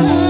Oh,